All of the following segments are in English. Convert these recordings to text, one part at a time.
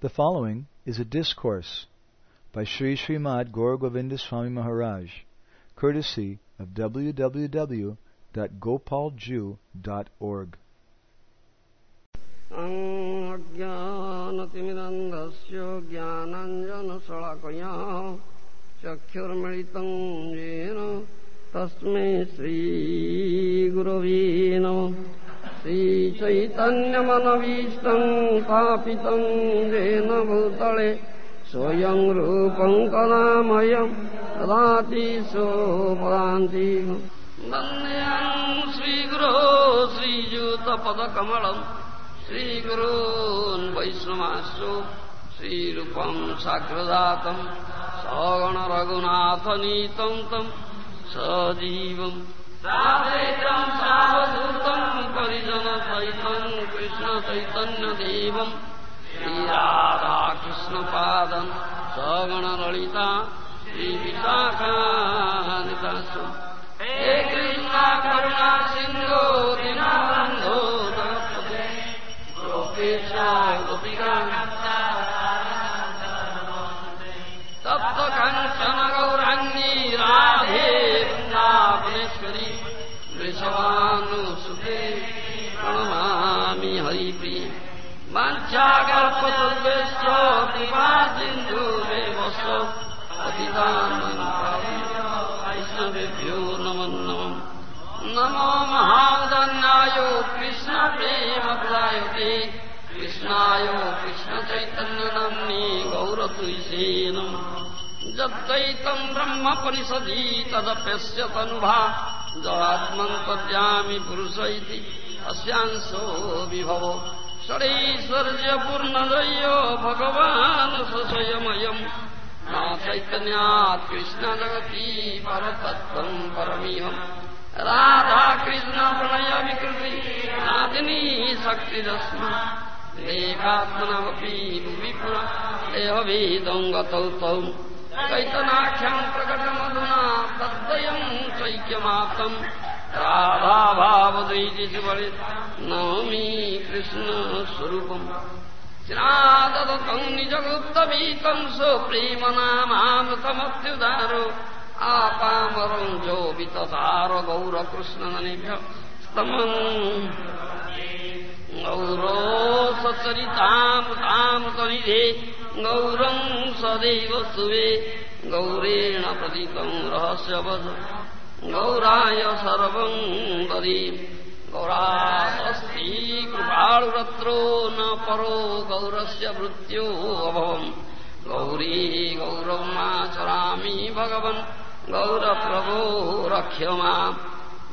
The following is a discourse by Sri Srimad Gaur Govinda Swami Maharaj, courtesy of www.gopalju.org. अज्ञानतिमिरन्धस्य ज्ञानाञ्जनशलाकया चक्षुर्मिलितं येन तस्मै श्रीगुरवे नमः श्रीचैतन्यमनवीष्टम् स्थापितम् येन भूतले स्वयम् रूपम् कलामयम् ददाति सो भरान्ती श्रीगुरो श्रीयूतपदकमलम् श्रीगुरोन् वैष्णवासु श्रीरूपम् साग्रजातम् सगणरघुनाथनीतम् तम् सजीवम् सावेतं सावधूतं परिजन सहितं कृष्ण चैतन्य देवं श्रीराधा कृष्णपादं सगणललिता श्रीविशाखानिदासु हे कृष्णा करुणा सिन्धो दिनाबन्धो गोपेशा गोपिका हरिप्रिय। वाञ्छाकल्पतुर्वेश्च कृपा सिन्धुरेव वैष्णवेभ्यो नमो कृष्णाय कृष्णचैतन्यनाम्नि गौरतुष्ये नमः। यद्वैतम् ब्रह्मपरिषदि तदप्यस्य तनुभा দহাত্মন্তর্যামি পুরুষ ইতি অশাংশ বিভব ষড়ৈশ্বর্যপূর্ণদয় ভগবান সশয়ময়ম না চৈতন্যাৎ কৃষ্ণ জগতি পরতত্ত্বম পরমিহম রাধা কৃষ্ণ প্রণয় বিকৃতি নাদিনী শক্তিরশ্মি দেহাত্মনমপি ভুবি পুরা দেহবিদং গতৌ তৌ चैतनाख्यम् प्रकटमधुना तद्वयम् शैक्यमाप्तम् राधाभावदैति वरे नौमी कृष्णस्वरूपम्। शादतम् निजगुप्तवीतम् सुप्रेमनामानु समस्युदार आपामरम् चो वितदार गौरकृष्णननिभ्यस्तमम् गौरोसचरिताम् ताम् गौरं सदैव सुवे। गौरेण प्रतीतं रहस्यवध। गौराय सर्वं ददे गौरास्ति कृपाळुरत्रो न परो गौरस्य मृत्यो अभवम्। गौरी गौरवमाचरामि भगवन्। गौरप्रभो रक्ष्य माम्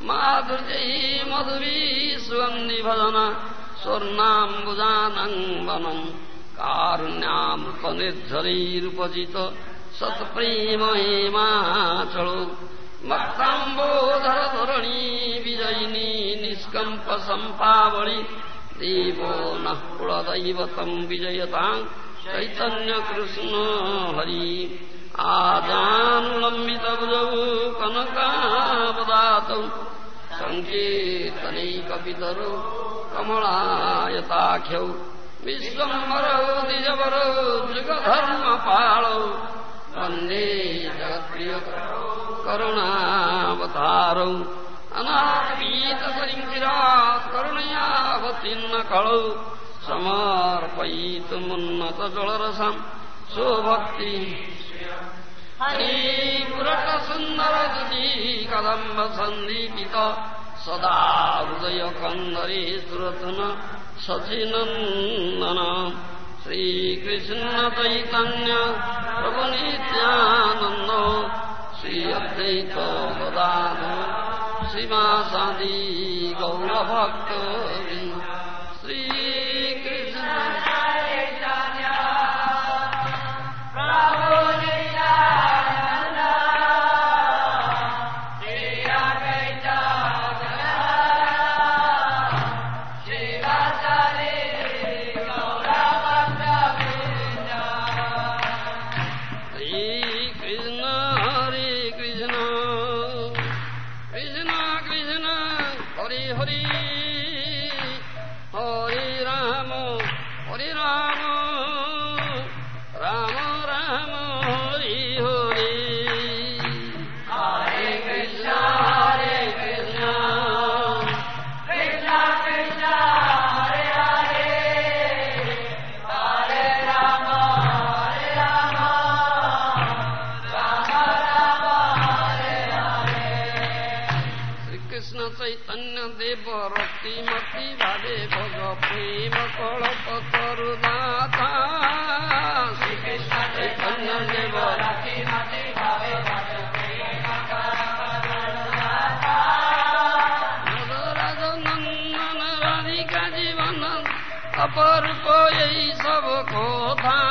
माधुर्यै मधुरी सुगन्धिभजन। स्वर्णाम्बुजानम् वनम् कारुण्यामृतनिर्झरैरुपजित सत्प्रेम हेमाचलो भक्ताम्बोधरधरणी विजयिनी निष्कम्प सम्पावळि देवो नः कुलदैवतम् विजयताम् चैतन्यकृष्ण हरि। आजानुलम्बितभुजौ कनकावदातौ। सङ्केतनैकपितरौ कमलायताख्यौ विश्वम्बरौ द्विजवरौ जुगधर्मपालौ वन्दे जगत्प्रियकरौ करुणावतारौ अनापीतसरिङ्गिरात् करुणयावतीर्न कळौ समर्पयितुमुन्नतजलरसम् स्वभक्ति हरिपुरटसुन्दरदुजी कदम्ब सन्दीपित सदा हृदयकन्दरे सुरतन सचिनन्दन श्रीकृष्णचैतन्य प्रभुनित्यानन्द श्री अद्वैत गदाधर श्रीमासादि गौरभक्त ভক্তিমতি ভাবে ভগ, প্রেম, কলপ তরু দাতা শ্রীকৃষ্ণ দেব। নন্দন, রাধিকা জীবন, অপরূপ এই সব কথা।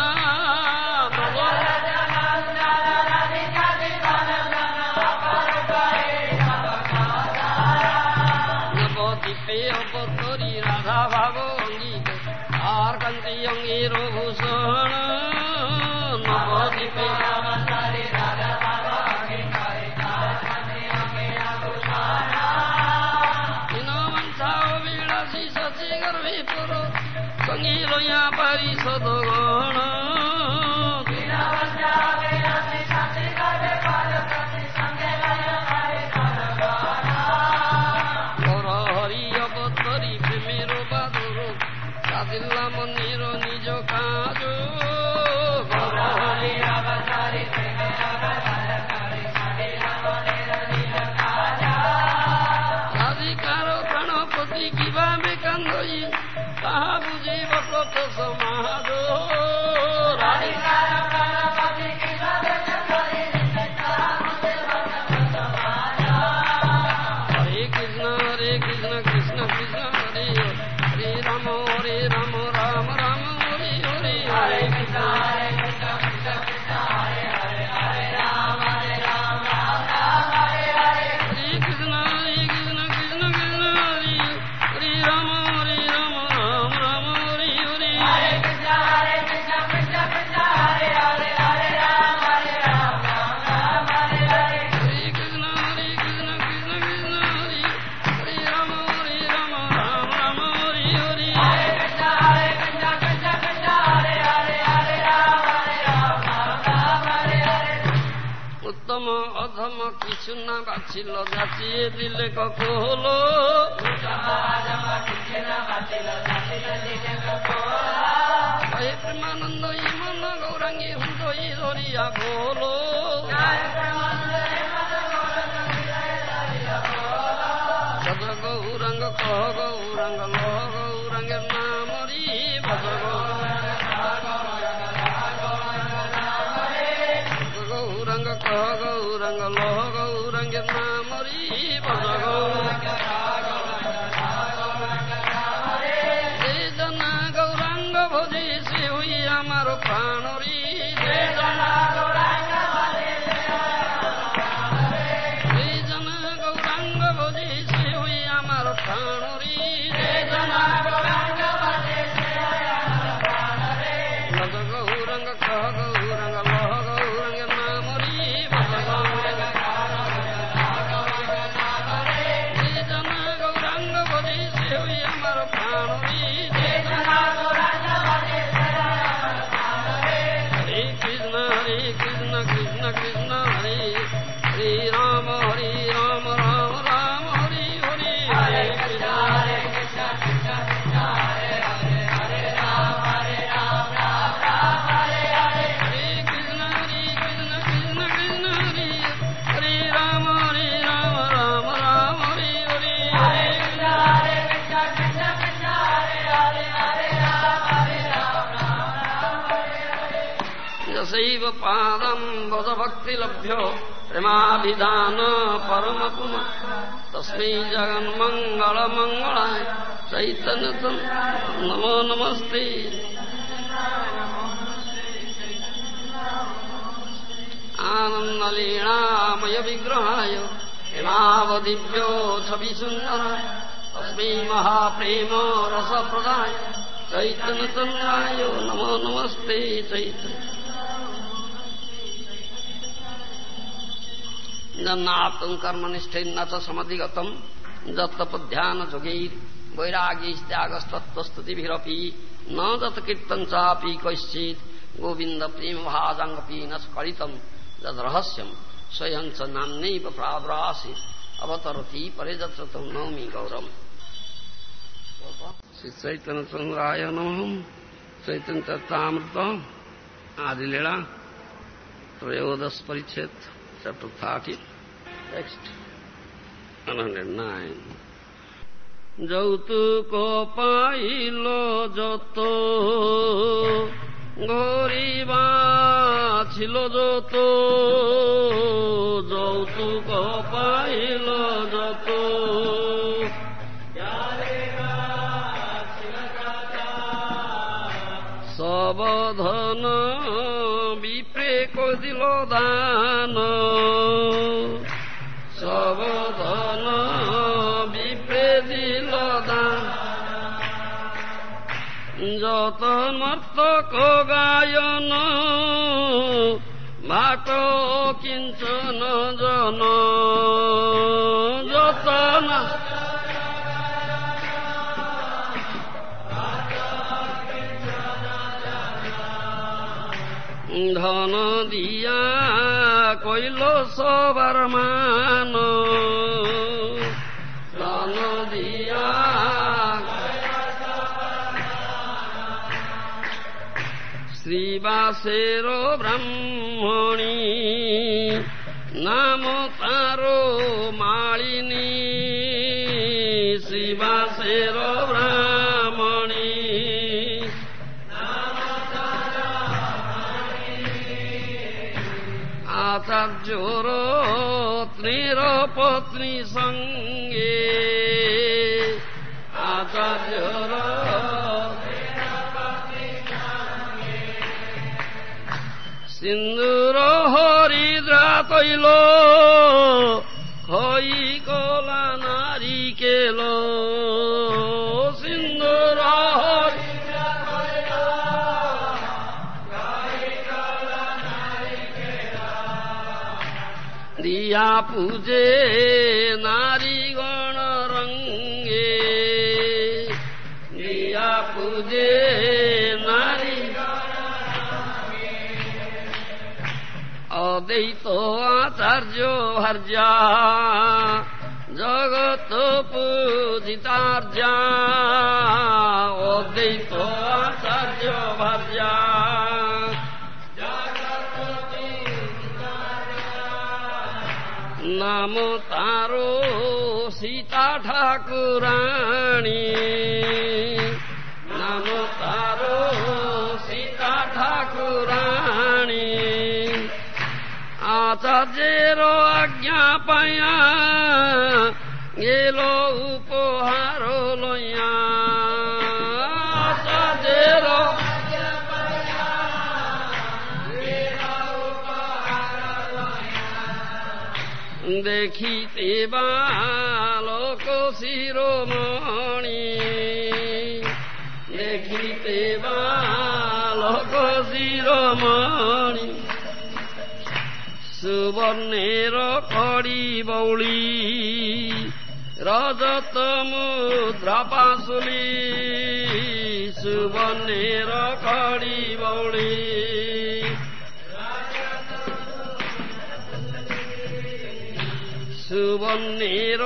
অধম কিছু না বাছিল যাচিয়ে দিলে কখল হয়ে প্রেমানন্দ, ইমন গৌরাঙ্গী ধরিয়া সদ গৌরাঙ্গ কহ গৌরাঙ্গ লহ গৌরাঙ্গের নামরি ভজ গৌরাঙ্গ। কহ গৌরাঙ্গ লহ यसैव पादम् वदभक्तिलभ्यो प्रेमाभिधान परमपुम तस्मै जगन्मङ्गलमङ्गलाय चैतन्य नमो नमस्ते। आनन्दलीलामय विग्रहाय छविसुन्दराय। तस्मै महाप्रेम रसप्रदाय चैतन्यचन्द्राय नमो नमस्ते चैतन्य जन्नात्म कर्मनिष्ठेन्न च समधिगतम् जत्तपध्यान जोगैर् वैराग्यस्त्यागस्तत्त्वस्तुतिभिरपि न जत्कीर्तन चापि कैश्चित्। गोविन्द प्रेमभाजाङ्गपि न स्फलितम् यद्रहस्यम् स्वयं च नाम्नैव प्रावरासि अवतरति परे जत्र तं नौमि गौरम्। श्री चैतन्य चन्द्राय नमः चैतन्य चरितामृत आदिलीला त्रयोदश परिच्छेद chapter 30 text 109 যৌতুক পাইল যত গরিবা ছিল যত যৌতুক পাইল যত। সবধন কদিল দান সবধন বিপ্রে দিল দান যত নর্তক গায়ন ভাট কিঞ্চন জন যত সবার মান শ্রীবাসের ব্রাহ্মণী নাম তার মালিনী। শ্রীবাসের रोत्री र पत्नी सङ्गे आचार्य सिन्दुर हरिद्रा तैलो পূজে নারী গণ রঙ্গে দিয়া পূজে নারী অদ্বৈত আচার্য ভার্যা জগত পূজিতার্যা। সীতা ঠাকুরাণী নাম তারো সীতা ঠাকুরাণী আচার্যের আজ্ঞা পায়া গেল উপহার লইয়া। আচার্যের দেখিতে বালক সুবর্ণের কড়ি বৌলি রজত মুদ্রা পাশুলি সুবর্ণের কড়ি বৌলি সুবর্ণের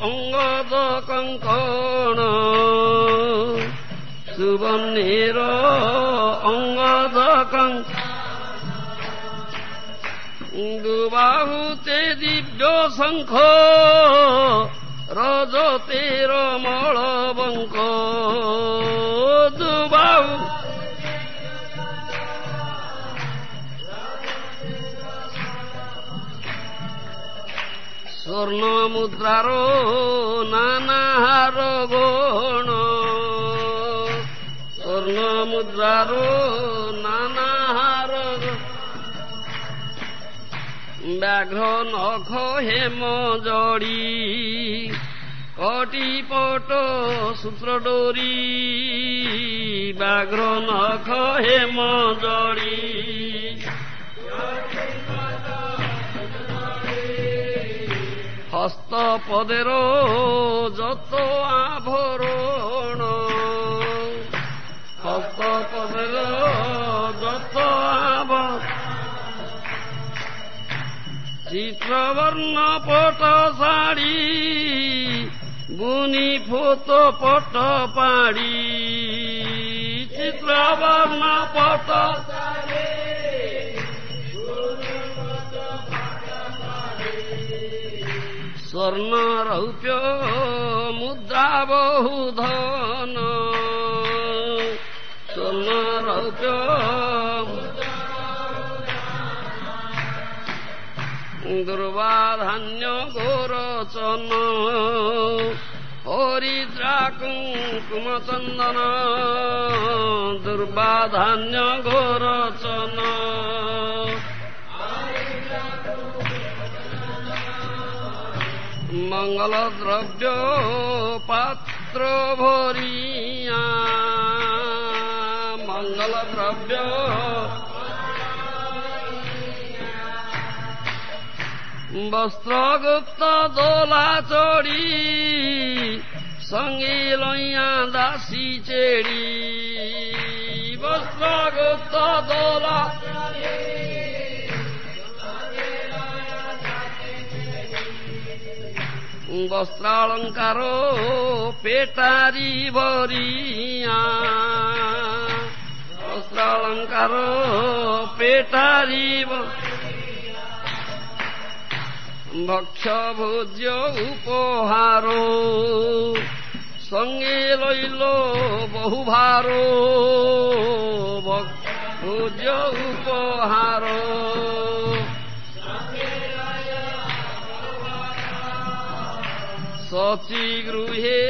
অঙ্গদ কঙ্কণ সুবর্ণের অঙ্গদ কঙ্ক দুবাহুতে দিব্য শঙ্খ রজতের মলবঙ্ক দুবাহু। স্বর্ণ মুদ্রার নানাহার গণ স্বর্ণ মুদ্রার নানাহার ব্যাঘ্র নখ হেম জড়ি। কটি পট সূত্র ডোরি ব্যাঘ্র নখ হেম জড়ি। হস্ত পদের যত আভরণ হস্ত পদের যত আভরণ। চিত্রবর্ণ পট শাড়ি বুনি ফোত পট পাড়ি। চিত্রবর্ণ পট স্বর্ণ রৌপ্য মুদ্রা বহু ধন। সোনরৌপ্য দুর্বাধান্য গোরচন। হরিদ্রা কুঙ্কুম চন্দন দুর্বাধান্য গোরচন। মঙ্গল দ্রব্য পাত্র ভরিয়া মঙ্গল দ্রব্য বস্ত্রগুপ্ত দোলা চড়ি সঙ্গে লইয়া দাসী চেড়ি বস্ত্রগুপ্ত দোলা বস্ত্রালঙ্কার পেটারি ভরিয়া। বস্ত্রালঙ্কার পেটারি ভক্ষ ভোজ্য উপহার সঙ্গে লইল বহু ভার ভোজ্য উপহার সচি গৃহে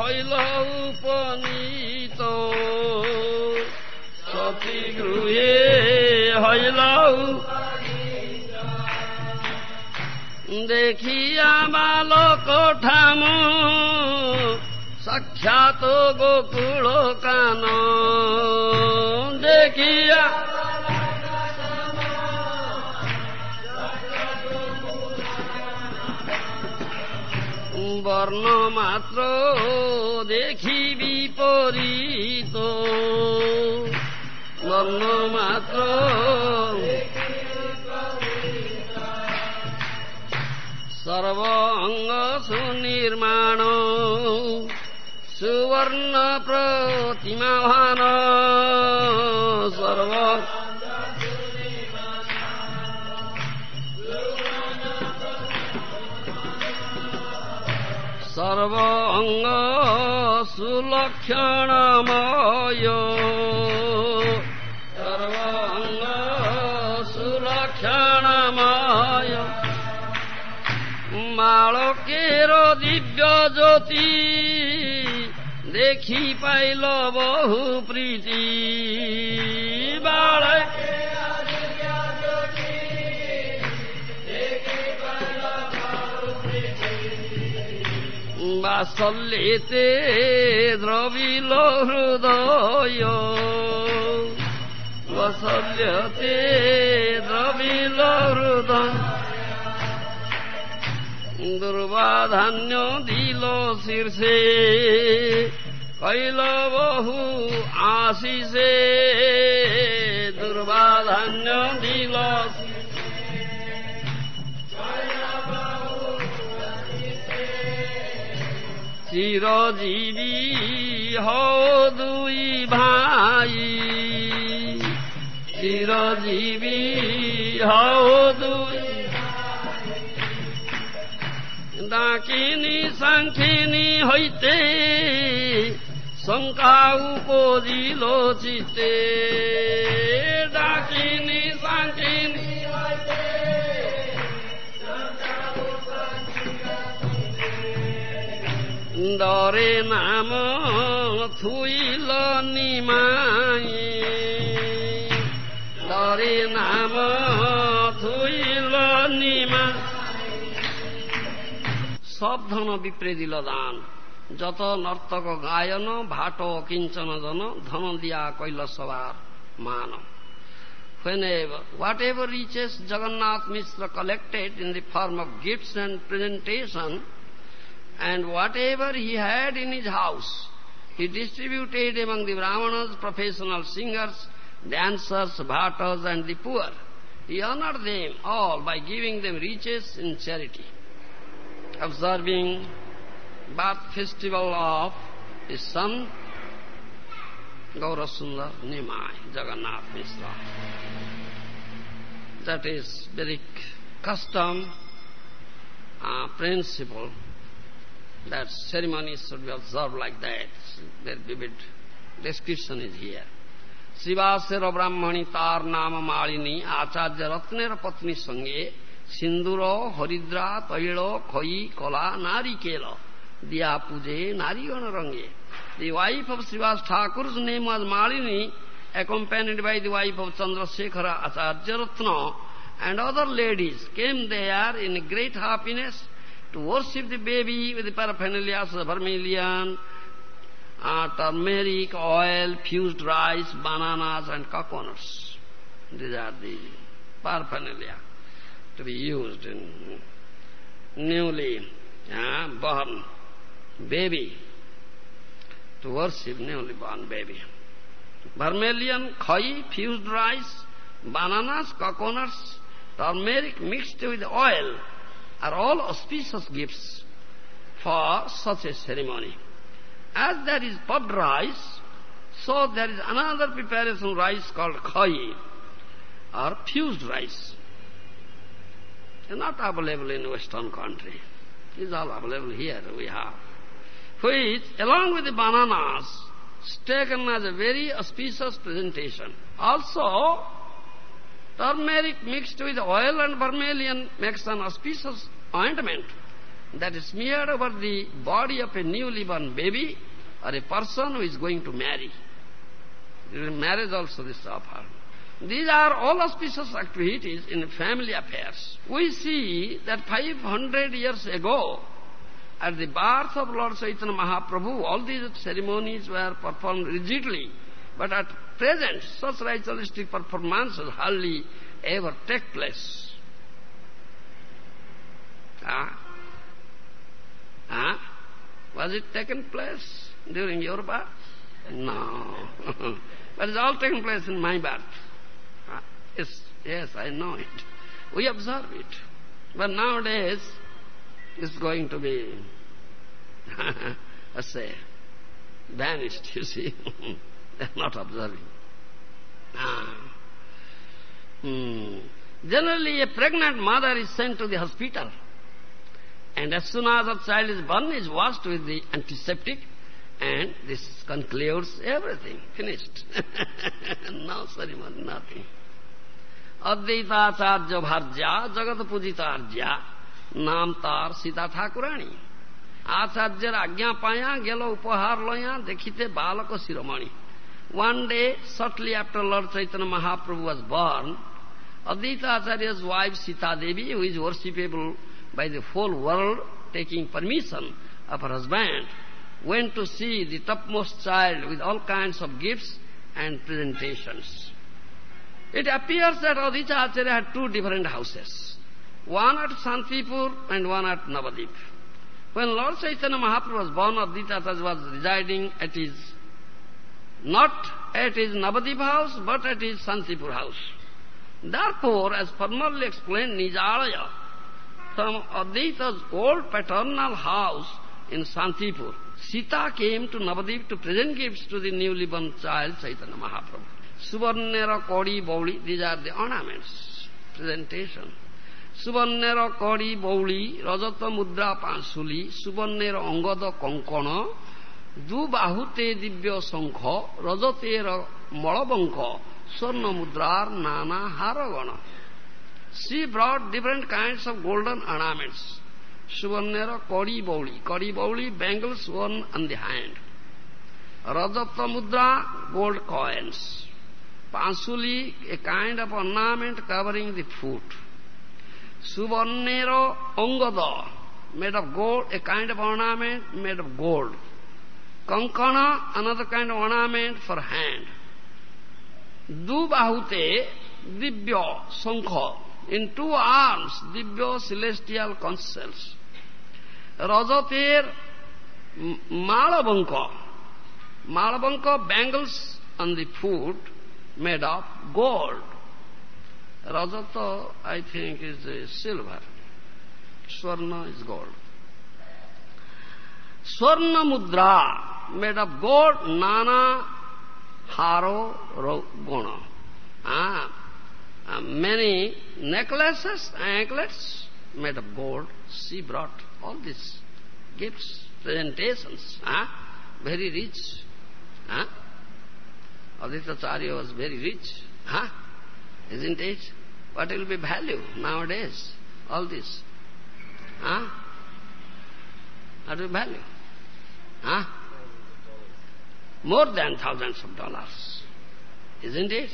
হইল উপনীত সচি গৃহে হইল দেখিয়া বালক ঠাম সাক্ষাৎ গোকুল কান। দেখিয়া বর্ণ মাত্র দেখি বিপরীত। বর্ণ মাত্র সর্ব অঙ্গ সুনির্মাণ সুবর্ণ প্রতিমা ভান সর্ব সর্ব অঙ্গ সুলক্ষণময় মালকের দিব্য জ্যোতি দেখি পাইল বহু প্রীতি। বাসল্যেতে দ্রবিল হৃদয়। বাসল্যতে দ্রবিল হৃদয়। দুর্বাধান্য দিল শীর্ষে কৈল বহু আশিসে, দুর্বাধান্য দিল চিরজীবী হও দুই ভাই, চিরজীবী হও দুই ডাকিনী চাংখিনী হৈতে শংকা উপজিল চিতে ডাকিনী চাংখিনী দৰে নাম থুইল নিমাই। দৰে নাম থুইল নিমা সব ধন বিপ্রে দিল দান যত নর্তক গায়ন ভাট কিঞ্চন জন ধন দিয়া কৈল সবার মান Whenever, whatever riches Jagannath Mishra collected in the form of gifts and presentation, and whatever he had in his house, he distributed among the Brahmanas, professional singers, dancers, bhattas, and the poor. He honored them all by giving them riches in charity. observing birth festival of his son, Gaurasundar Nimai, Jagannath Mishra. That is very custom, uh, principle, that ceremony should be observed like that. That vivid description is here. शिवासेर ब्राह्मणी तार नाम मालिनी आचार्य रत्नेर पत्नी संगे सिंदूर, हरिद्रा, तैल, खई, कला नारिकेल दिया पूजे नारीगण रंगे the wife of Srivas Thakur name was Malini accompanied by the wife of Chandrashekhar Acharya Ratna and other ladies came they are in great happiness to worship the baby with paraphernalia vermilion turmeric oil fused rice bananas and coconuts these are the paraphernalia to be used in newly uh, born baby, to worship newly born baby. Vermilion, khai, fused rice, bananas, coconuts, turmeric mixed with oil are all auspicious gifts for such a ceremony. As there is puffed rice, so there is another preparation rice called khai, or fused rice. It's not available in Western country. It's all available here we have. Which, along with the bananas, is taken as a very auspicious presentation. Also, turmeric mixed with oil and vermilion makes an auspicious ointment that is smeared over the body of a newly born baby or a person who is going to marry. During marriage also this is offered. These are all auspicious activities in family affairs. We see that 500 years ago, at the birth of Lord Chaitanya Mahaprabhu, all these ceremonies were performed rigidly. But at present, such ritualistic performances hardly ever take place. Ah? Ah? Was it taken place during your birth? No. but it's all taken place in my birth. Yes, yes, I know it. We observe it. But nowadays, it's going to be, let's say, vanished, you see. They're not observing. Ah. Hmm. Generally, a pregnant mother is sent to the hospital. And as soon as her child is born, is washed with the antiseptic, and this concludes everything. Finished. no ceremony, nothing. Advaitacharya भार्या जगत पूजितार्या नाम तार सीता ठाकुराणी आचार्यर आज्ञा पाया गेलो उपहार लया देखिते बालक शिरोमणि Lord Chaitanya Mahaprabhu was born, Advaita Acharya's wife Sita Devi, who is worshipable by the whole world, taking permission of her husband, went to see the topmost child with all kinds of gifts and presentations. It appears that Advaita Acharya had two different houses, one at Santipur and one at Navadip. When Lord Chaitanya Mahaprabhu was born, Advaita Acharya was residing at his, not at his Navadip house, but at his Santipur house. Therefore, as formerly explained, Nijalaya, from Advaita's old paternal house in Santipur, Sita came to Navadip to present gifts to the newly born child, Chaitanya Mahaprabhu. ସୁବର୍ଣ୍ଣର କଡ଼ି ବଉଳି these are the ornaments presentation ସୁବର୍ଣ୍ଣର କଡ଼ି ବଉଳି ରଜତ ମୁଦ୍ରା ପାଁଶୁଲି ସୁବର୍ଣ୍ଣର ଅଙ୍ଗଦ କଙ୍କଣ ଦୁ ବାହୁତେ ଦିବ୍ୟ ଶଙ୍ଖ ରଜତେର ମଳବଙ୍କ ସ୍ୱର୍ଣ୍ଣ ମୁଦ୍ରାର ନାନା ହାରଗଣ she brought different kinds of golden ornaments ସୁବର୍ଣ୍ଣର କଡ଼ି ବଉଳି କଡ଼ି ବଉଳି ବେଙ୍ଗଲ୍ ସୁବର୍ଣ୍ଣ ଅନ୍ ଦି ହ୍ୟାଣ୍ଡ ରଜତ ମୁଦ୍ରା gold coins Pansuli, a kind of ornament covering the foot. Subannero Angada, made of gold, a kind of ornament made of gold. Kankana, another kind of ornament for hand. Dubahute, Divya, Sankha, in two arms, Divya celestial conch shells. Rajater, Malabanka, Malabanka bangles on the foot made of gold. Rajata, I think, is silver. Swarna is gold. Swarna mudra, made of gold, nana haro guna. Ah, uh, many necklaces, anklets made of gold. She brought all these gifts presentations. Huh? Very rich. Huh? Advaitacharya was very rich. Huh? Isn't it? What will be value nowadays? All this. Huh? What will be value? Huh? More than thousands of dollars. Isn't it?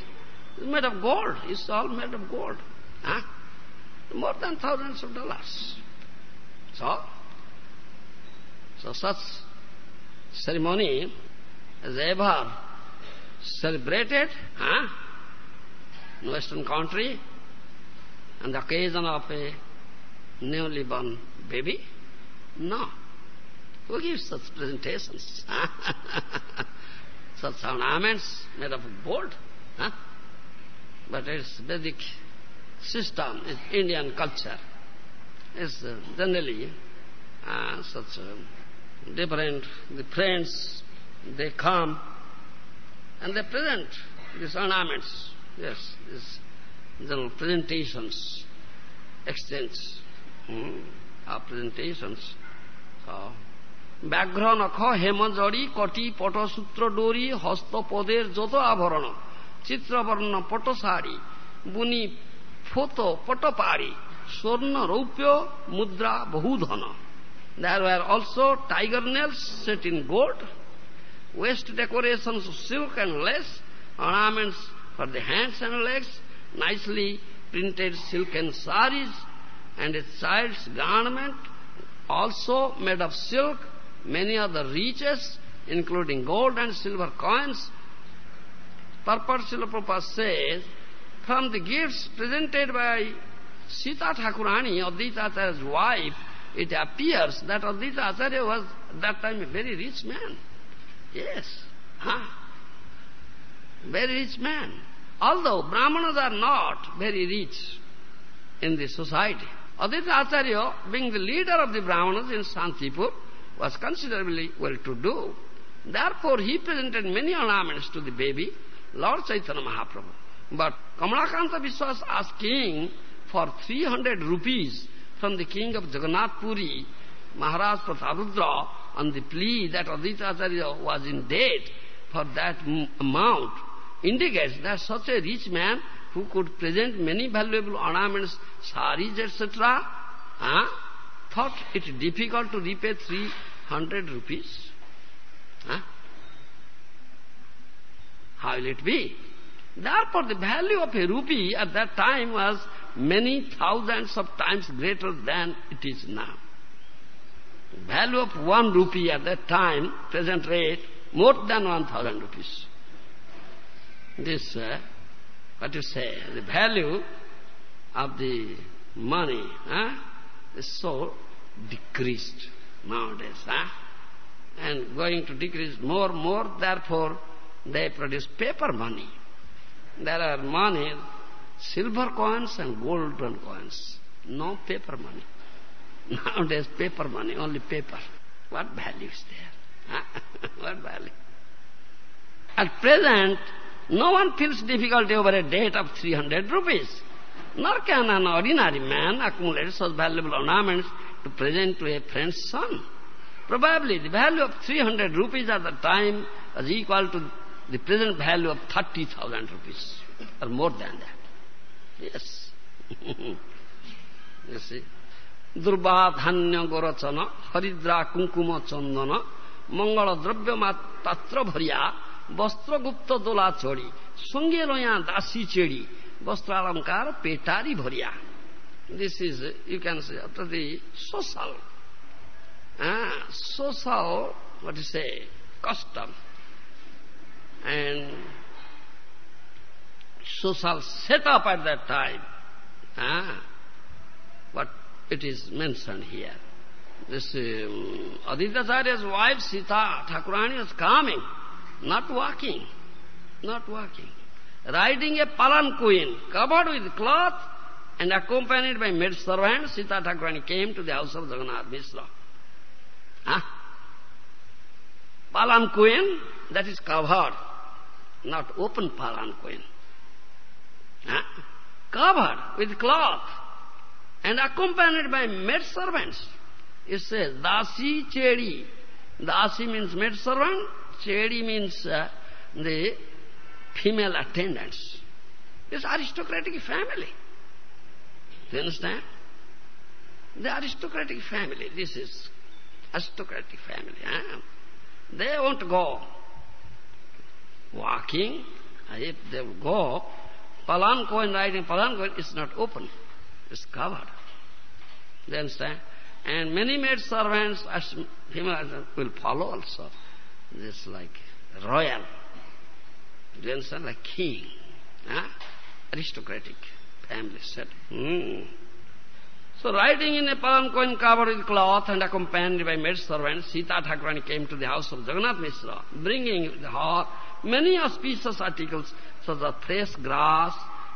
It's made of gold. It's all made of gold. Huh? More than thousands of dollars. So, so such ceremony is ever celebrated huh? in Western country on the occasion of a newly born baby? No. Who gives such presentations? such ornaments made of gold? Huh? But it's Vedic system, it's Indian culture. It's uh, generally uh, such uh, different, the friends, they come and they present these ornaments, yes, these general presentations, exchange hmm, of presentations. So, ব্যাঘ্র নখ হেমজড়ি কটি পটসূত্র ডোরি হস্তপদের যত আভরণ চিত্রবর্ণ পটসারি বুনি ফোত পটপাড়ি স্বর্ণ রৌপ্য মুদ্রা বহুধন There were also tiger nails set in gold, waist decorations of silk and lace, ornaments for the hands and legs, nicely printed silken saris, and a child's garment also made of silk, many other riches, including gold and silver coins. Purport Srila says, from the gifts presented by Sita Thakurani, Advaita Acharya's wife, it appears that Advaita Acharya was at that time a very rich man. Yes. Huh? Very rich man. Although Brahmanas are not very rich in the society. Advaita Acharya, being the leader of the Brahmanas in Santipur, was considerably well-to-do. Therefore, he presented many ornaments to the baby, Lord Chaitanya Mahaprabhu. But Kamalakanta Vishwas asking for 300 rupees from the king of Jagannath Puri, Maharaj Prataparudra, on the plea that Advaita Acharya was in debt for that amount, indicates that such a rich man who could present many valuable ornaments, saris, etc., huh, ah, thought it difficult to repay 300 rupees. Huh? How will it be? Therefore, the value of a rupee at that time was many thousands of times greater than it is now. Value of one rupee at that time, present rate, more than one thousand rupees. This, uh, what you say, the value of the money huh, is so decreased nowadays. Huh? And going to decrease more more, therefore they produce paper money. There are money, silver coins and golden coins. No paper money. Nowadays paper money, only paper. What value is there? what value? At present, no one feels difficulty over a debt of 300 rupees. Nor can an ordinary man accumulate such valuable ornaments to present to a friend's son. Probably the value of 300 rupees at the time was equal to the present value of 30,000 rupees, or more than that. Yes. you see. দুর্বা ধান্য গোরচন হরিদ্রা কুঙ্কুম চন্দন মঙ্গল দ্রব্য পাত্র ভরিয়া বস্ত্রগুপ্ত দোলা চড়ি সঙ্গে রয়া দাসী চেড়ি বস্ত্র অলঙ্কার পেটারি ভরিয়া this is you can say অর্থাৎ সোশ্যাল হ্যাঁ social what is a custom and social set up at that time. হ্যাঁ, ah, but it is mentioned here. This um, Advaitacharya's wife Sita Thakurani was coming, not walking, not walking, riding a palanquin covered with cloth and accompanied by maid servants, Sita Thakurani came to the house of Jagannath Mishra. Huh? Palanquin, that is covered, not open palanquin. Huh? Covered with cloth and accompanied by maid servants. It says, Dasi Chedi, Dasi means maid servant, Chedi means uh, the female attendants. It's aristocratic family. Do you understand? The aristocratic family, this is aristocratic family. They won't go walking. If they go, palanquin riding palanquin is not open. It's covered. Do you understand? And many maid servants, female will follow also. This like royal. Do you understand? Like king. Huh? Aristocratic family set. Hmm. So riding in a palanquin covered with cloth and accompanied by maid servants, Sita Thakurani came to the house of Jagannath Mishra, bringing with her many auspicious articles such as fresh grass,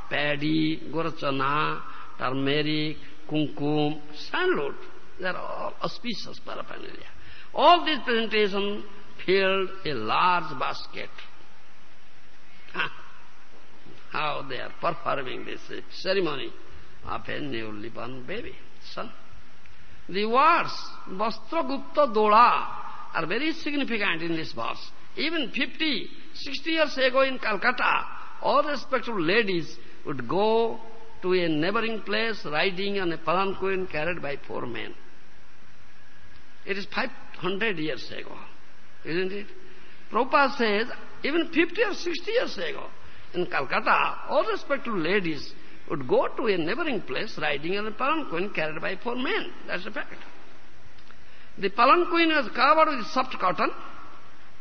paddy, gorachana, turmeric, kumkum, sandalwood. They are all auspicious paraphernalia. All these presentations filled a large basket. How they are performing this ceremony of a newly born baby, son. The words Vastragupta Dola are very significant in this verse. Even 50, 60 years ago in Calcutta, all respectable ladies would go to a neighboring place riding on a palanquin carried by four men. It is 500 years ago, isn't it? Prabhupada says, even 50 or 60 years ago, in Calcutta, all respectable ladies would go to a neighboring place riding on a palanquin carried by four men. That's a fact. The palanquin was covered with soft cotton,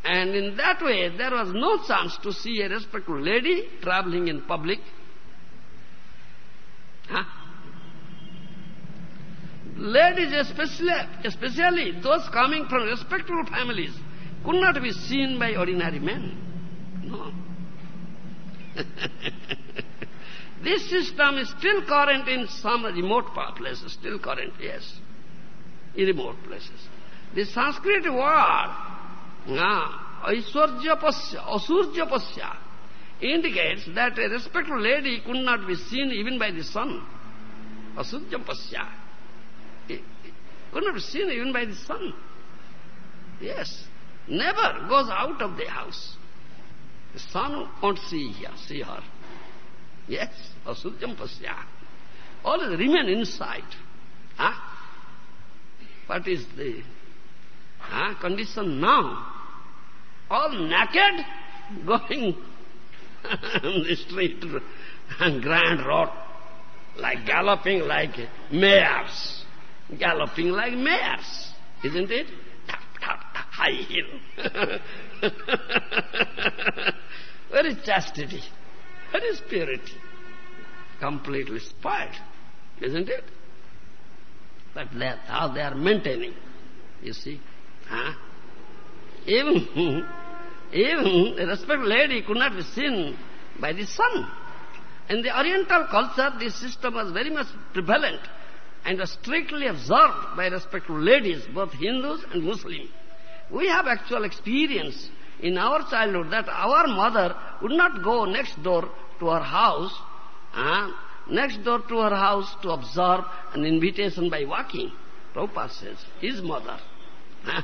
and in that way there was no chance to see a respectable lady traveling in public. Ladies especially, especially those coming from respectable families could not be seen by ordinary men. No. This system is still current in some remote places, still current, yes, in remote places. The Sanskrit word, ah, Aishwarjapasya, Asurjapasya, indicates that a respectable lady could not be seen even by the sun. Asurjapasya. Could not be seen even by the sun. Yes. Never goes out of the house. The sun won't see her, see her. Yes, asujam pasya. Always remain inside. Huh? What is the huh, condition now? All naked, going on the street and grand road, like galloping like mares. Galloping like mares, isn't it? Tap, tap, tap, high heel. Very chastity. That is purity. Completely spoiled, isn't it? But that's how they are maintaining, you see. Huh? Even, even a respectable lady could not be seen by the sun. In the Oriental culture, this system was very much prevalent and was strictly observed by respectable ladies, both Hindus and Muslims. We have actual experience in our childhood that our mother would not go next door to her house, uh, next door to her house to observe an invitation by walking. Prabhupada says, his mother. Uh,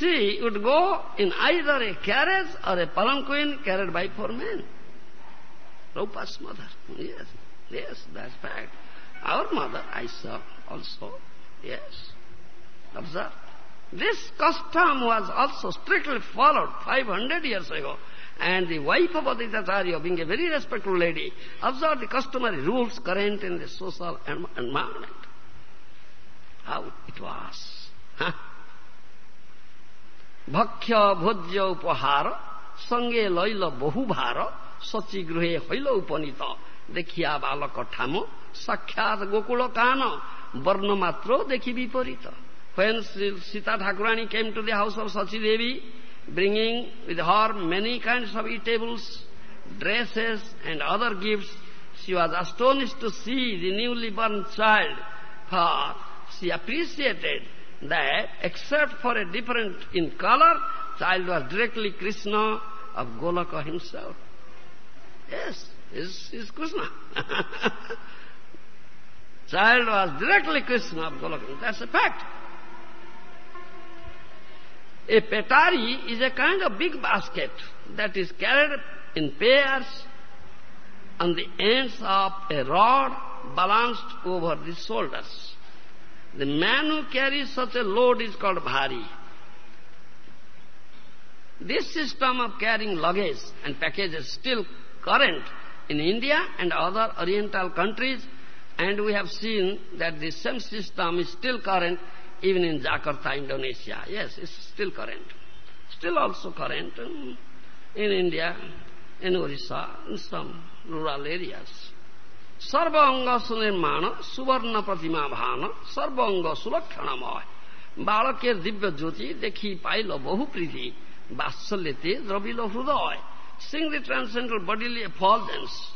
she would go in either a carriage or a palanquin carried by four men. Prabhupada's mother. Yes, yes, that's fact. Our mother, I saw also. Yes. Observe. This custom was also strictly followed 500 years ago and the wife of Advaitacharya, being a very respectful lady, observed the customary rules current in the social environment. How it was. Huh? Bhakhya bhojya upahara, sange laila bahubhara, sachi gruhe haila upanita, দেখিয়া বালক ঠামো সাক্ষাৎ গোকুল কান বর্ণ মাত্র দেখি বিপরীত When Sita Thakurani came to the house of Sachi Devi, bringing with her many kinds of eatables, dresses and other gifts. She was astonished to see the newly born child, for she appreciated that except for a different in color, child was directly Krishna of Golaka himself. Yes, is is Krishna. child was directly Krishna of Golaka. That's a fact. A petari is a kind of big basket that is carried in pairs on the ends of a rod balanced over the shoulders. The man who carries such a load is called bhari. This system of carrying luggage and packages is still current in India and other oriental countries and we have seen that the same system is still current even in Jakarta, Indonesia. Yes, it's still current. Still also current in, in India, in Orissa, in some rural areas. सर्वांग सुनिर्माण सुवर्ण प्रतिमा भान सर्वांग सुलक्षणमय বালকের দিব্য জ্যোতি দেখি pile বহু প্রীতি বাৎসল্যতে দ্রবিল হৃদয় seeing the transcendental bodily effulgence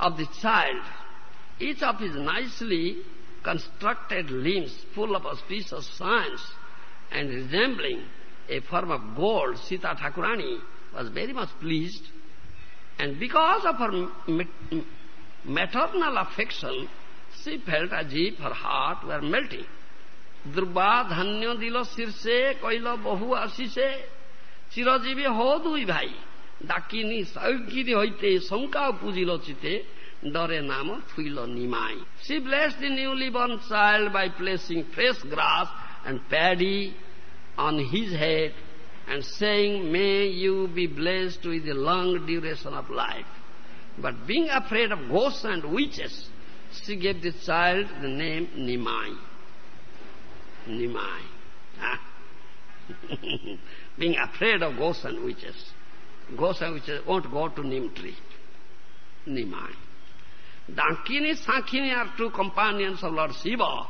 of the child, each of his nicely constructed limbs full of auspicious signs and resembling a form of gold, Sita Thakurani was very much pleased. And because of her maternal affection, she felt as if her heart were melting. দুর্বা ধান্য দিল শীর্ষে কইল বহু আশিসে চিরজীবী হো দুই ভাই ডাকিনি সৌগিরি হইতে শঙ্কা পুজিল চিতে ডরে নাম থুইল Nimai C blessed the newly born child by placing fresh grass and paddy on his head and saying, May you be blessed with the long duration of life. But being afraid of ghosts and witches, she gave the child the name Nimai. Nimai. Ah. being afraid of ghosts and witches. Ghosts and witches won't go to Nim tree. Nimai. Dankini, Sankhini are two companions of Lord Shiva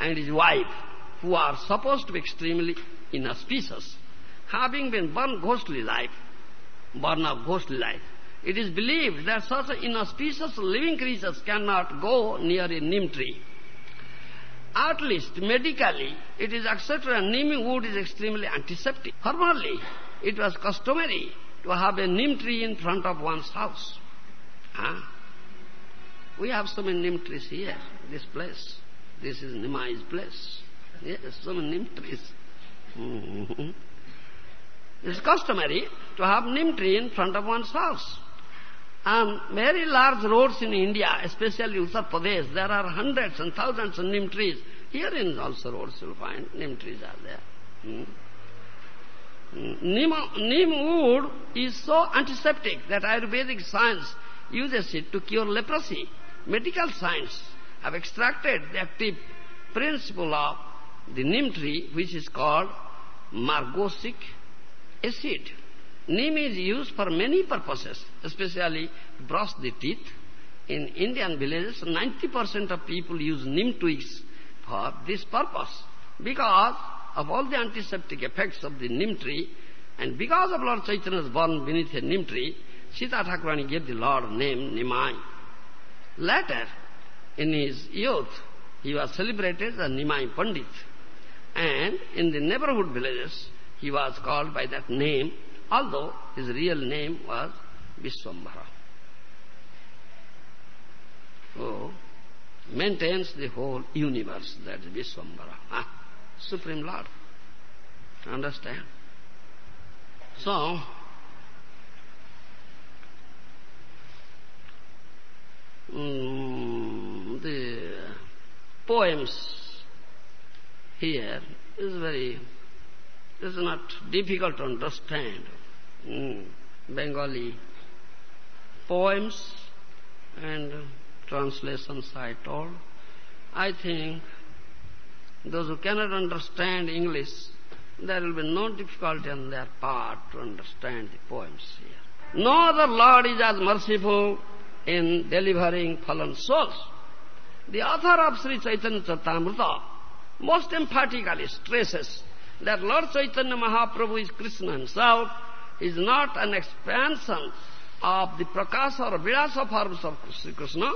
and his wife, who are supposed to be extremely inauspicious, having been born ghostly life, born of ghostly life. It is believed that such inauspicious living creatures cannot go near a neem tree. At least medically, it is accepted neem wood is extremely antiseptic. Formerly, it was customary to have a neem tree in front of one's house. Huh? We have so many neem trees here, this place. This is Nimai's place. Yes, so many neem trees. Mm -hmm. It's customary to have neem tree in front of one's house. And very large roads in India, especially Uttar Pradesh, there are hundreds and thousands of neem trees. Here in also roads you'll find neem trees are there. Hmm. Neem, neem wood is so antiseptic that Ayurvedic science uses it to cure leprosy. Medical science have extracted the active principle of the neem tree, which is called margosic acid. Neem is used for many purposes, especially to brush the teeth. In Indian villages, 90% of people use neem twigs for this purpose because of all the antiseptic effects of the neem tree and because of Lord Chaitanya's born beneath a neem tree, Sita Thakurani gave the Lord name Nimai. Later, in his youth, he was celebrated as Nimai Pandit. And in the neighborhood villages, he was called by that name, although his real name was Vishwambhara. Who maintains the whole universe, that is Vishwambhara, ah, Supreme Lord. Understand? So, um, the poems here is very, is not difficult to understand. Mm, Bengali poems and translations I told. I think those who cannot understand English, there will be no difficulty on their part to understand the poems here. No other Lord is as merciful in delivering fallen souls. The author of Sri Chaitanya Charitamrita most emphatically stresses that Lord Chaitanya Mahaprabhu is Krishna himself, is not an expansion of the prakasa or vilasa forms of Sri Krishna.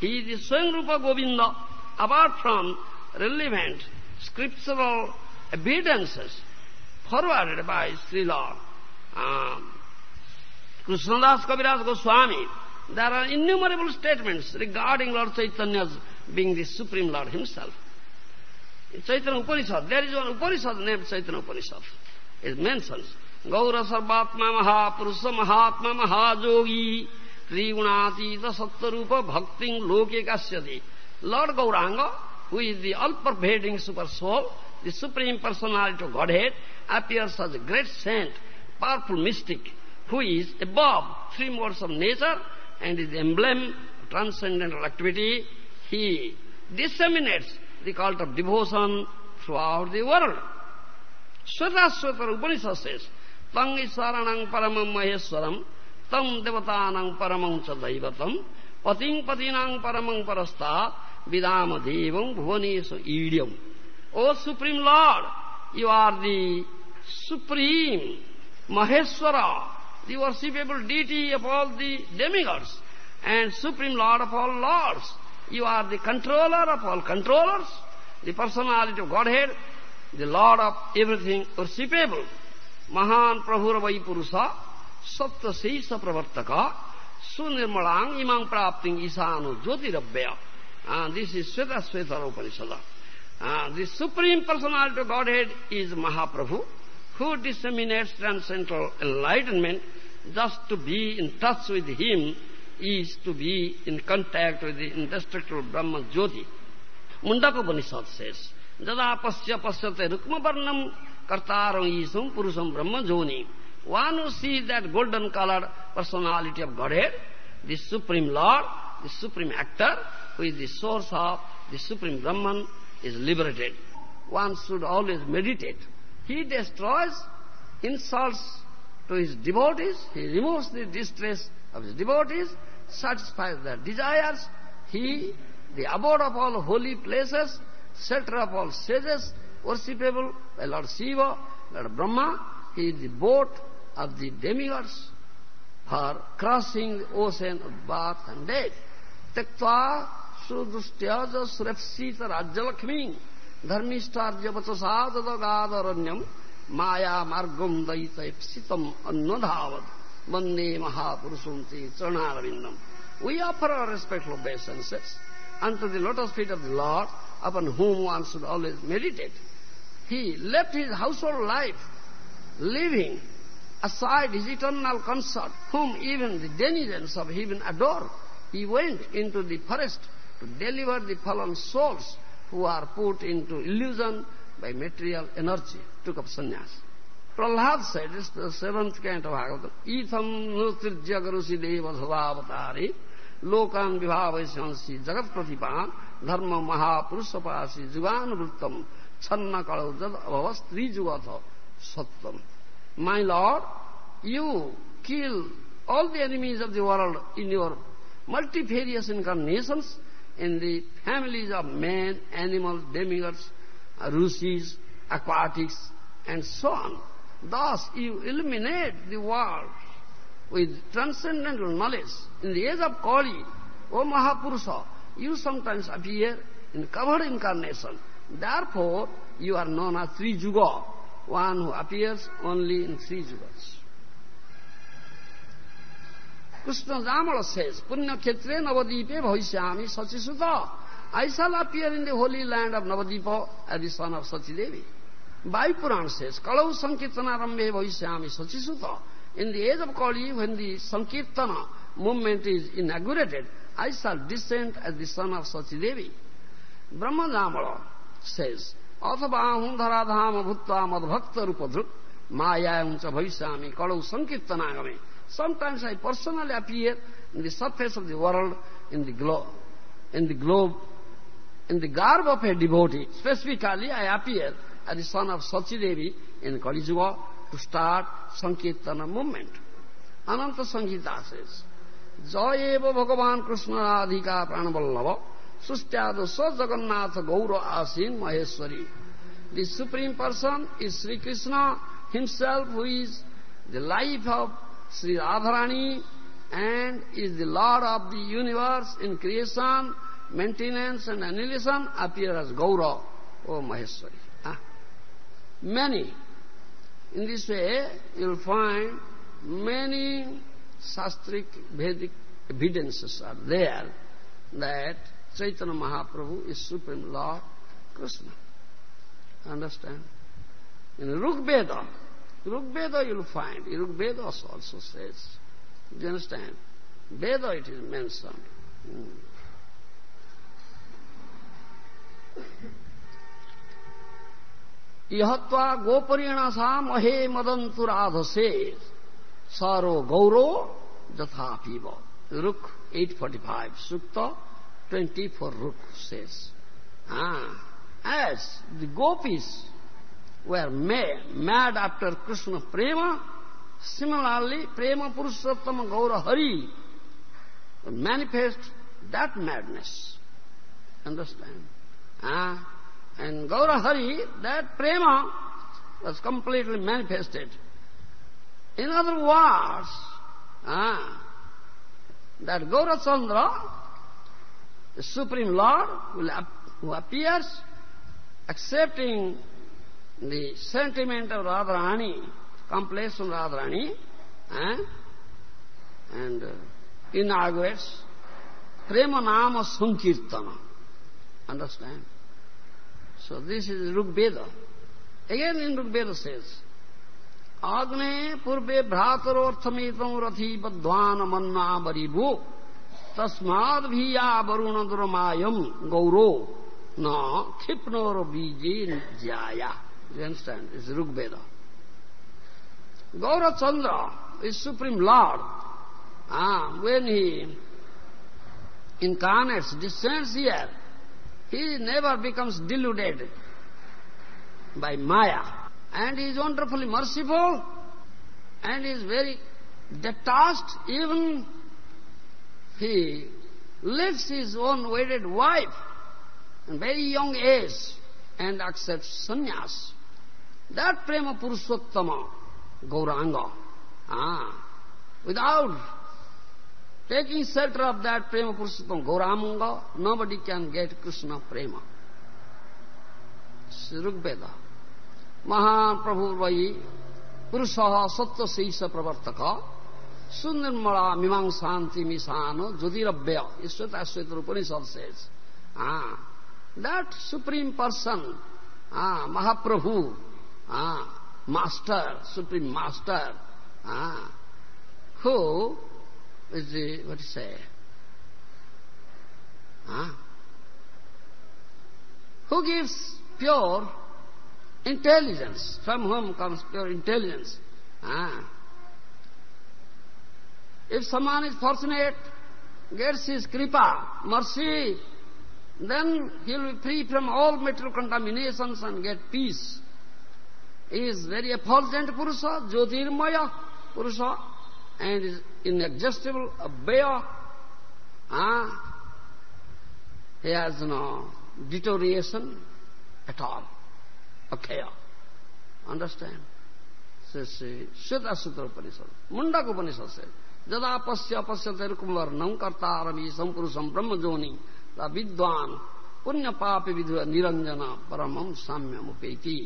He is the Swayam Rupa Govinda, apart from relevant scriptural evidences forwarded by Srila um, Krishnadas Kaviraj Goswami. There are innumerable statements regarding Lord Chaitanya's being the Supreme Lord himself. In Chaitanya Upanishad, there is one Upanishad named Chaitanya Upanishad. It mentions Gaura Sarvatma Mahapurusha Mahatma Mahajogi Trigunatita Sattarupa Bhakting Loke Kasyati. Lord Gauranga, who is the all-pervading super soul, the supreme personality of Godhead, appears as a great saint, powerful mystic, who is above three modes of nature and is the emblem of transcendental activity. He disseminates the cult of devotion throughout the world. Sweta Upanishad says, Daivatam, pating patinang paramam parasta, vidama devam bhuvanesu idyam. O Supreme Lord, you are the Supreme Maheswara, the worshipable deity of all the demigods, and Supreme Lord of all lords. You are the controller of all controllers, the personality of Godhead, the Lord of everything worshipable. Purusa, Sapta Seisa Pravartaka, Sunirmalang Imang Prapting Isano Jyotirabhya. And this is Sweta Sweta Upanishad. Uh, the Supreme Personality of Godhead is Mahaprabhu, who disseminates transcendental enlightenment. Just to be in touch with Him is to be in contact with the indestructible Brahma Jyoti. Mundaka Upanishad says, Jada pasya pasyate rukma varnam kartaram isam purusam brahma joni. One who sees that golden colored personality of Godhead, the Supreme Lord, the Supreme Actor, who is the source of the Supreme Brahman, is liberated. One should always meditate. He destroys insults to his devotees, he removes the distress of his devotees, satisfies their desires. He, the abode of all holy places, shelter of all sages, worshipable by Lord Shiva, Lord Brahma, he is the boat of the demigods for crossing the ocean of birth and death. Tektva sudustyaja surepsita rajyalakshmi dharmistarya vachasadagadharanyam maya margam daita ipsitam annadhavad vande mahapurusante charanaravindam. We offer our respectful obeisances unto the lotus feet of the Lord, upon whom one should always meditate. He left his household life, leaving aside his eternal consort, whom even the denizens of heaven adore. He went into the forest to deliver the fallen souls who are put into illusion by material energy, took up sannyas. Prahlad said, is the seventh canto of Bhagavatam, Itham nutirja garusi deva sadhavatari, lokan vibhavaisansi jagat pratipan, dharma mahapurusapasi juganvrittam, channa kalau jad abhavas trijugatha sattam. My Lord, you kill all the enemies of the world in your multifarious incarnations, in the families of men, animals, demigods, rishis, aquatics, and so on. Thus you illuminate the world with transcendental knowledge. In the age of Kali, O Mahapurusha, you sometimes appear in covered incarnation. Therefore, you are known as Sri Juga, one who appears only in three Jugas. Krishna Jamala says, Punya Khetre Navadipe Bhavishyami Sachisuta. I shall appear in the holy land of Navadipa as the son of Sachi Devi. Vayu Puran says, Kalau Sankirtana Rambe Bhavishyami Sachisuta. In the age of Kali, when the Sankirtana movement is inaugurated, I shall descend as the son of Sachi Devi. Brahma Jamala says, Athabahum dharadham bhutta madbhakta rupadhruk mayayam cha bhavishyami kalau sankirtanagame. Sometimes I personally appear in the surface of the world, in the globe, in the globe, in the garb of a devotee. Specifically, I appear as the son of Sachi Devi in Kali to start Sankirtana movement. Ananta Sanghita says, Jayeva Bhagavan Krishna Radhika Pranavallava Sustyado Sa Jagannatha Gaura Asin Maheshwari. The Supreme Person is Sri Krishna himself who is the life of Sri Radharani and is the Lord of the universe in creation, maintenance and annihilation appear as Gaura, O Maheshwari. Ah. Many. In this way, you will find many Shastric Vedic evidences are there that Chaitanya Mahaprabhu is Supreme Lord Krishna. Understand? In Rukveda, Rukveda you'll find, Rukveda also says, do you understand? Veda it is mentioned. Hmm. ইহত্বা গোপরিণাসা মহে মদন্তু রাধসে সরো গৌরো যথাপিব রুখ Ruk 845. Sukta. 24 ruk says ah, as the gopis were mad, mad after krishna prema similarly prema purushottama gaura hari manifest that madness. Understand? Ah and Gaura Hari, that prema was completely manifested. In other words, ah, that Gaura Gaurachandra, the Supreme Lord, will who appears accepting the sentiment of Radharani, completion Radharani, eh, and uh, inaugurates Prema Nama Sankirtana. Understand? So this is Veda. Again in Veda says, Agne purve bhratarorthamitam rathi badhvana manna baribu tasmad bhiya varuna dramayam gauro na khipnor bije jaya. You understand? It's Rig Veda. Gaura Chandra is Supreme Lord. Ah, when he incarnates, descends here, he never becomes deluded by Maya. And he is wonderfully merciful and he is very detached. Even he leaves his own wedded wife in very young age and accepts sannyas. That prema purushottama, Gauranga, ah, without Taking shelter of that prema purushottam Gauramanga, nobody can get Krishna prema. Sirugveda. Mahan Prabhu Vai Purushaha Satya Seisa Pravartaka Sunirmala Mimangsanti Misano Jodirabhya Ishwata Ashweta Upanishad says. That Supreme Person, ah, Mahaprabhu, ah, Master, Supreme Master, who is the, what to say? Who gives pure intelligence? From whom comes pure intelligence? If someone is fortunate, gets his kripa, mercy, then he will be free from all material contaminations and get peace. He is very effulgent Purusha, Jyotirmaya Purusha, and is inexhaustible, a bear. Ah, he has no deterioration at all. Okay. Understand? Says Shweta Sutra Upanishad. Mundak Upanishad says, जदा पश्य पश्य तरकुमर्णम कर्तारमी संपुरुषम ब्रह्म जोनी विद्वान पुण्य पाप विधु निरंजन परम साम्य मुपेती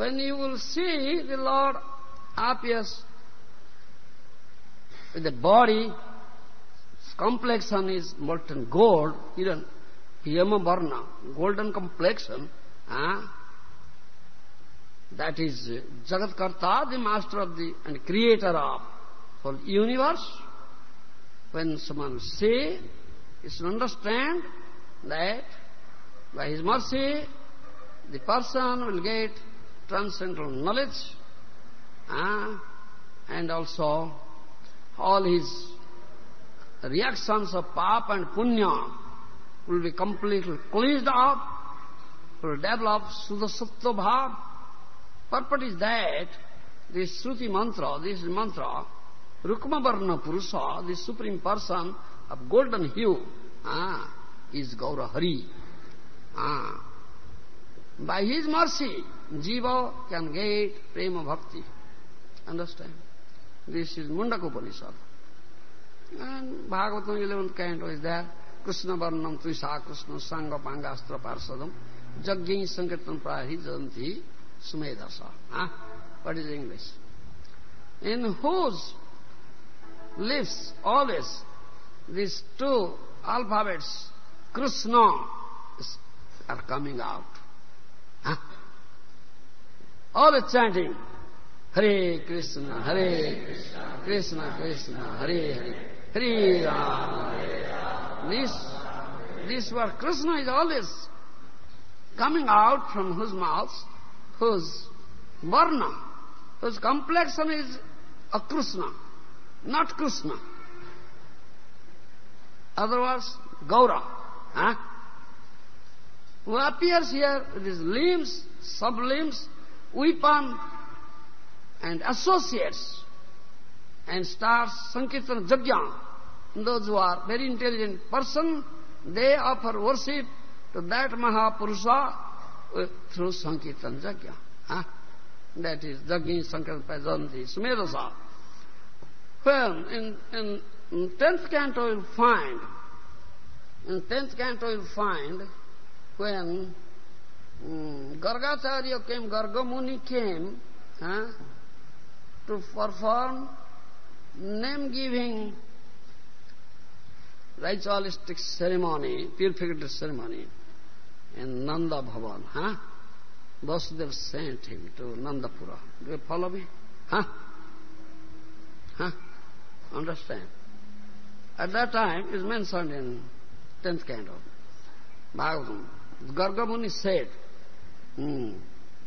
when you will see the lord appears with body complexion is molten gold इरन हियम वर्ण गोल्डन कॉम्प्लेक्शन दैट इज़ जगत कर्ता the master of the and creator of whole universe. When someone say, he should understand that by his mercy, the person will get transcendental knowledge, ah, and also all his reactions of pap and punya will be completely cleansed up, will develop Sudasattva bhav. Purport is that this Shruti mantra, this mantra, Rukma Varna Purusha, the Supreme Person of golden hue, ah, is Gaura Hari. Ah. By his mercy, Jiva can get prema bhakti. Understand? This is Mundaka Upanishad. And Bhagavatam 11th canto is there. Krishna Varnam Trisa Krishna Sangha Pangastra Parsadam Jagyin Sankirtan Prahi Janti Sumedasa. Huh? What is English? In whose lips always these two alphabets, Krishna, are coming out. Huh? always chanting, Hare Krishna, Hare Krishna, Krishna Krishna, Hare Hare, Hare Rama. This, this word Krishna is always coming out from whose mouth, whose varna, whose complexion is a Krishna, not Krishna. Otherwise, Gaura. Huh? Who appears here with his limbs, sublimbs, weapon, and associates, and starts Sankirtan Jagya. Those who are very intelligent person, they offer worship to that Mahapurusha uh, through Sankirtan Jagya. Huh? That is Jagya Sankirtan Pajanti Sumedasa. Well, in, in, in tenth canto you'll find, in tenth canto you'll find when um, Gargacharya came, Gargamuni came huh, to perform name-giving ritualistic ceremony, purificatory ceremony in Nanda Bhavan. Huh? Vasudev sent him to Nandapura. Do you follow me? Huh? Huh? understand. At that time is mentioned in tenth canto. Bhagavatam. Garga Muni said, hmm,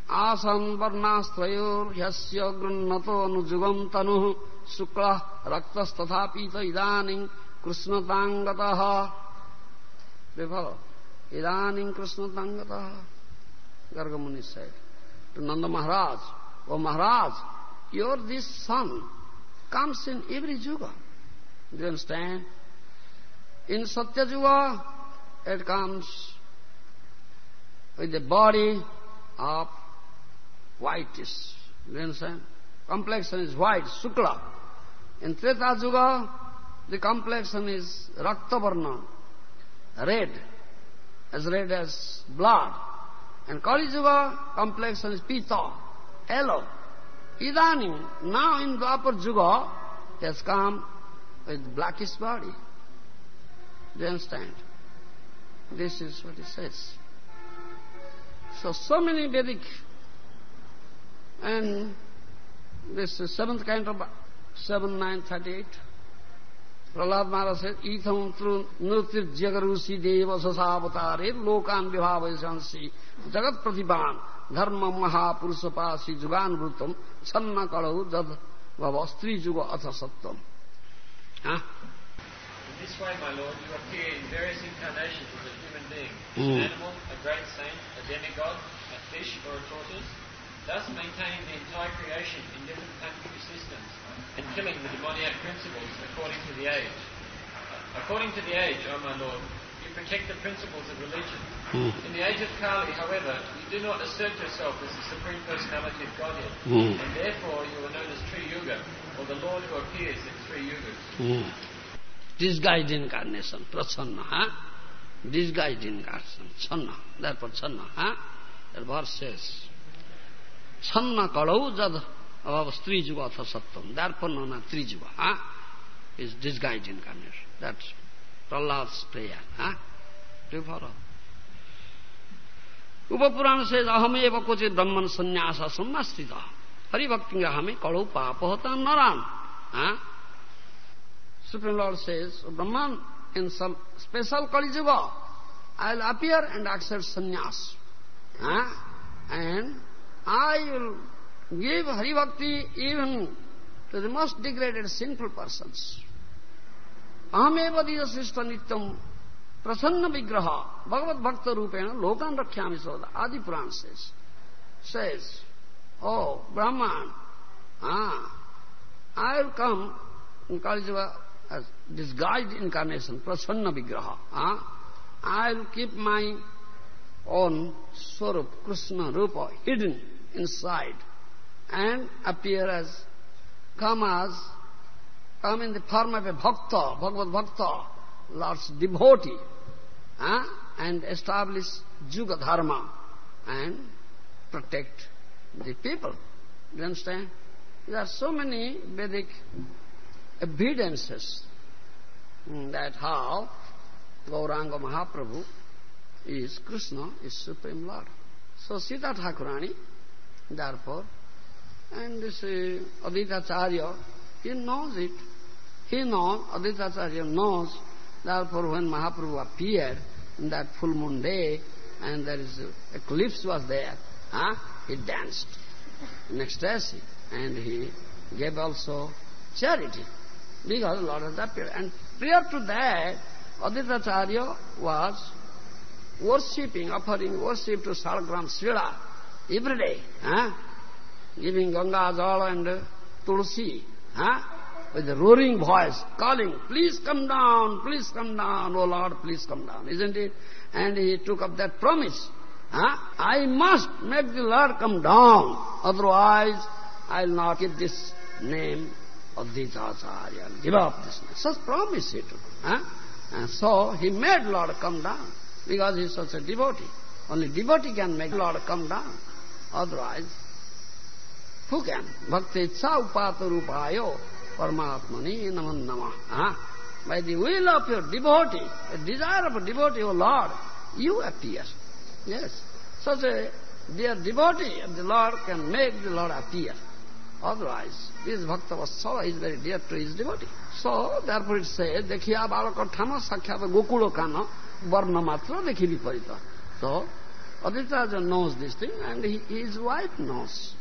आसन् वर्णास्त्रयोर्ह्यस्य गृह्णतोऽनुजुगम् तनुः शुक्लः रक्तस्तथापीत इदानीम् कृष्णताङ्गतः विफल इदानीम् कृष्णताङ्गतः Gargmuni said to Nanda Maharaj, O Maharaj, you're this son comes in every yuga. Do you understand? In Satya Yuga, it comes with the body of whitish. Do you understand? Complexion is white, Sukla. In Treta Yuga, the complexion is Raktavarna, red, as red as blood. And Kali Yuga, complexion is Pita, yellow. Idanim, now in Dwapar Yuga, he has come with blackish body. Do you understand? This is what he says. So, so many Vedic and this is seventh kind of 7938. Prahlad Maharaj says, Itham tru nurtir jagarusi deva sasavatare lokan vibhavayasansi jagat pratibhan dharma mahapurusapasi jugan vrutam channa kalau jad vavastri juga atha sattam. Huh? In this way, my Lord, you appear in various incarnations as a human being, Mm. an animal, a great saint, a demigod, a fish, or a tortoise, thus maintaining the entire creation in different planetary systems and killing the demoniac principles according to the age. According to the age, O my Lord, protect the principles of religion. In the age of Kali, however, you do not assert yourself as the Supreme Personality of Godhead, Mm. and therefore you are known as Tri Yuga, or the Lord who appears in three yugas. Disguised incarnation, prachanna, huh? Disguised incarnation, channa, therefore channa, huh? That verse says, channa kalau jad above three juga atha sattam, therefore known as three juga, huh? Is disguised incarnation. That's Prahlad's prayer, huh? Do you follow? उपपुराण से अहम एव क्वचित ब्रह्मन संन्यास सम्मास्थित हरिभक्ति हमें कड़ो पाप होता नरान हाँ? Supreme Lord says, oh, Brahman, in some special Kali Yuga, I'll appear and accept sannyas. Huh? And I will give Hari Bhakti even to the most degraded sinful persons. अहमेव श्रेष्ठ नित्यम प्रसन्न विग्रह भगवत भक्त रूपेण लोकम रख्यामि सोदा आदि पुराण शेष शेष ओ ब्राह्मण हाँ I will come in Kalijuga as disguised incarnation, prasanna vigraha. Huh? I will keep my own Swarup, Krishna Rupa, hidden inside and appear as, come as come in the form of a bhakta, Bhagavad bhakta, Lord's devotee, ah? and establish Juga Dharma and protect the people. Do you understand? There are so many Vedic evidences mm, that how Gauranga Mahaprabhu is Krishna, is Supreme Lord. So Sita Thakurani Therefore, and this uh, Advaitacharya, he knows it. He knows, Advaitacharya knows, therefore when Mahaprabhu appeared in that full moon day, and there is eclipse was there, huh? he danced in ecstasy, and he gave also charity, because Lord has appeared. And prior to that, Advaitacharya was worshipping, offering worship to Salagram Shila every day, huh? giving Ganga Jal and Tulsi, huh? With a roaring voice, calling, please come down, please come down, oh Lord, please come down, isn't it? And he took up that promise. Huh? I must make the Lord come down, otherwise I'll not give this name of Acharya, give up this name. Such promise he took. Huh? And so he made Lord come down, because he is such a devotee. Only devotee can make Lord come down. Otherwise, who can? Bhakti cha upata rupayo Paramatmani naman nama. Huh? By the will of your devotee, the desire of a devotee, O Lord, you appear. Yes. Such a dear devotee of the Lord can make the Lord appear. Otherwise, this Bhakta Vatsala is very dear to his devotee. So, therefore it says, Dekhiya balakathana sakhyata gokulo kana varna matra dekhi viparita. So, Advaita knows this thing and he, his wife knows.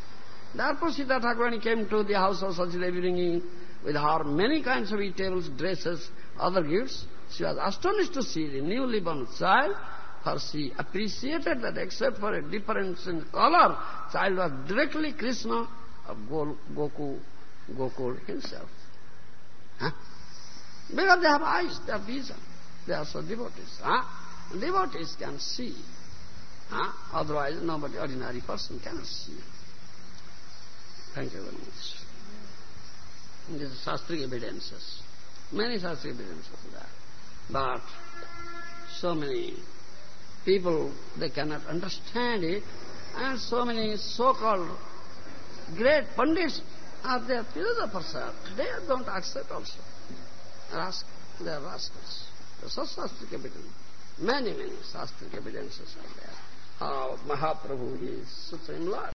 Therefore Sita Thakurani came to the house of Sachidevi bringing with her many kinds of eatables, dresses, other gifts. She was astonished to see the newly born child, for she appreciated that except for a difference in color, child was directly Krishna of Goku, Gokul himself. Huh? Because they have eyes, they have vision. They are so devotees. Huh? Devotees can see. Huh? Otherwise, nobody, ordinary person cannot see. Thank you very much. These are Shastric evidences. Many Shastric evidences are there. But so many people, they cannot understand it, and so many so-called great pundits are there, philosophers they don't accept also. Ask, they are rascals. So Shastric evidence. Many, many Shastric evidences are there. How Mahaprabhu is Supreme Lord.